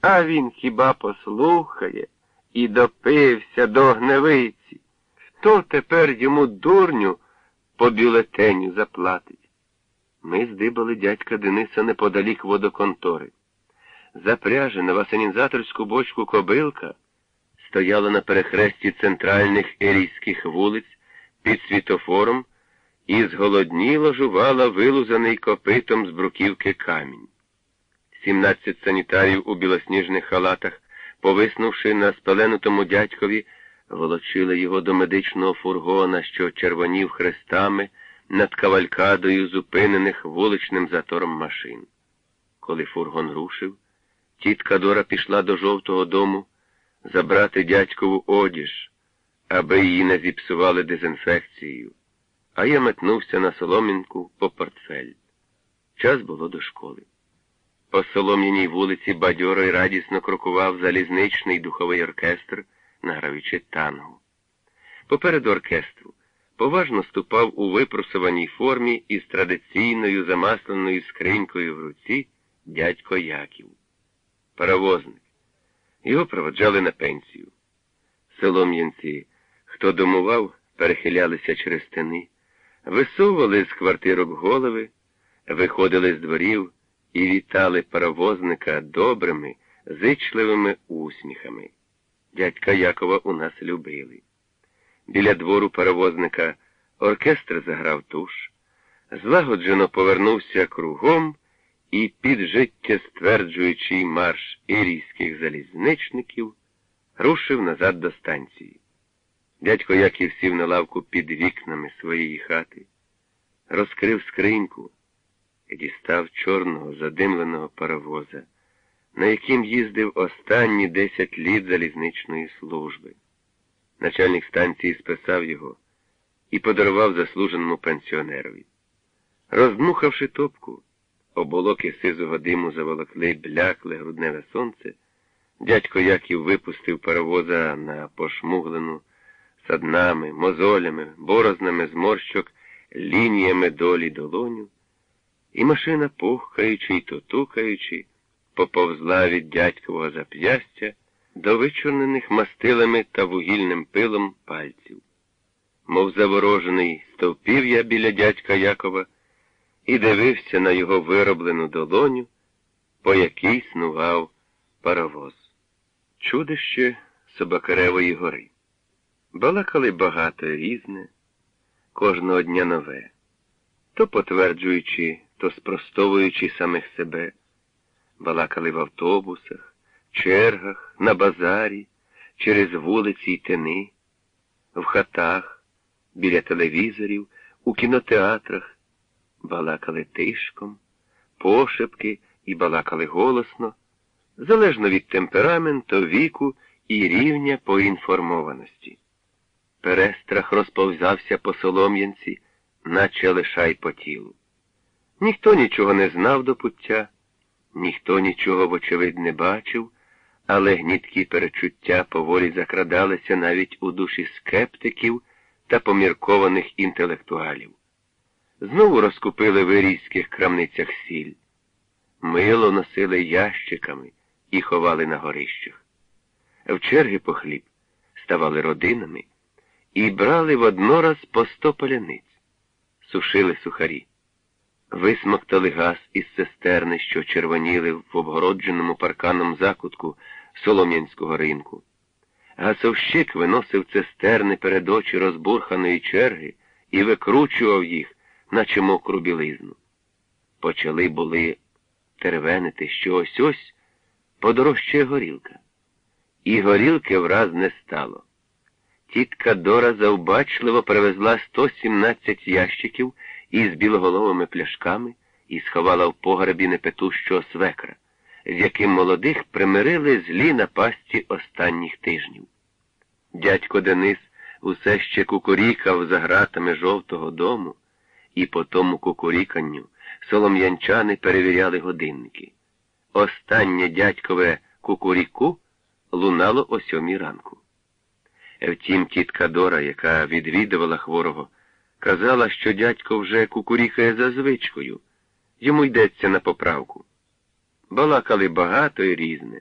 А він хіба послухає і допився до гневиці. Хто тепер йому дурню по бюлетеню заплатить? Ми здибали дядька Дениса неподалік водоконтори. Запряжена в асенізаторську бочку кобилка стояла на перехресті центральних ерійських вулиць під світофором і зголодніло жувала вилузаний копитом з бруківки камінь. Сімнадцять санітарів у білосніжних халатах, повиснувши на спеленутому дядькові, волочили його до медичного фургона, що червонів хрестами над кавалькадою зупинених вуличним затором машин. Коли фургон рушив, тітка Дора пішла до жовтого дому забрати дядькову одіж, аби її не зіпсували дезінфекцією, а я метнувся на соломінку по портфель. Час було до школи. По солом'яній вулиці бадьоро й радісно крокував залізничний духовий оркестр, награючи тангу. Попереду оркестру поважно ступав у випросованій формі із традиційною замасленою скринькою в руці дядько Яків. Паровозник. Його проводжали на пенсію. Солом'янці, хто домував, перехилялися через стени, висовували з квартирок голови, виходили з дворів і вітали паровозника добрими, зичливими усміхами. Дядька Якова у нас любили. Біля двору паровозника оркестр заграв туш, злагоджено повернувся кругом і під життя стверджуючий марш ірійських залізничників рушив назад до станції. Дядько Яків сів на лавку під вікнами своєї хати, розкрив скриньку дістав чорного задимленого паровоза, на яким їздив останні десять літ залізничної служби. Начальник станції списав його і подарував заслуженому пенсіонерові. Роздмухавши топку, оболоки сизого диму заволокли блякле грудневе сонце, дядько Яків випустив паровоза на пошмуглену саднами, мозолями, борознами зморщок, лініями долі долоню, і машина, пухкаючи й тотукаючи, поповзла від дядькового зап'ястя до вичорнених мастилами та вугільним пилом пальців. Мов заворожений, стовпів я біля дядька Якова і дивився на його вироблену долоню, по якій снував паровоз. Чудище Собакаревої гори. Балакали багато різне, кожного дня нове, то потверджуючи, то спростовуючи самих себе, балакали в автобусах, чергах, на базарі, через вулиці й тини, в хатах, біля телевізорів, у кінотеатрах, балакали тишком, пошепки і балакали голосно, залежно від темпераменту, віку і рівня поінформованості. Перестрах розповзався по солом'янці, наче лишай по тілу. Ніхто нічого не знав до пуття, ніхто нічого, вочевидь, не бачив, але гніткі перечуття поволі закрадалися навіть у душі скептиків та поміркованих інтелектуалів. Знову розкупили в ірійських крамницях сіль. Мило носили ящиками і ховали на горищах. В черги по хліб ставали родинами і брали воднораз по сто поляниць, сушили сухарі, висмоктали газ із цистерни, що червоніли в обгородженому парканом закутку Солом'янського ринку. Гасовщик виносив цистерни перед очі розбурханої черги і викручував їх, наче мокру білизну. Почали були тервенити, що ось ось подорожчає горілка. І горілки враз не стало. Тітка Дора завбачливо привезла 117 ящиків із білоголовими пляшками і сховала в погребі непетущого свекра, з яким молодих примирили злі напасті останніх тижнів. Дядько Денис усе ще кукурікав за гратами жовтого дому, і по тому кукуріканню солом'янчани перевіряли годинники. Останнє дядькове кукуріку лунало о сьомій ранку. Втім, тітка Дора, яка відвідувала хворого, казала, що дядько вже кукурікає за звичкою, йому йдеться на поправку. Балакали багато і різне.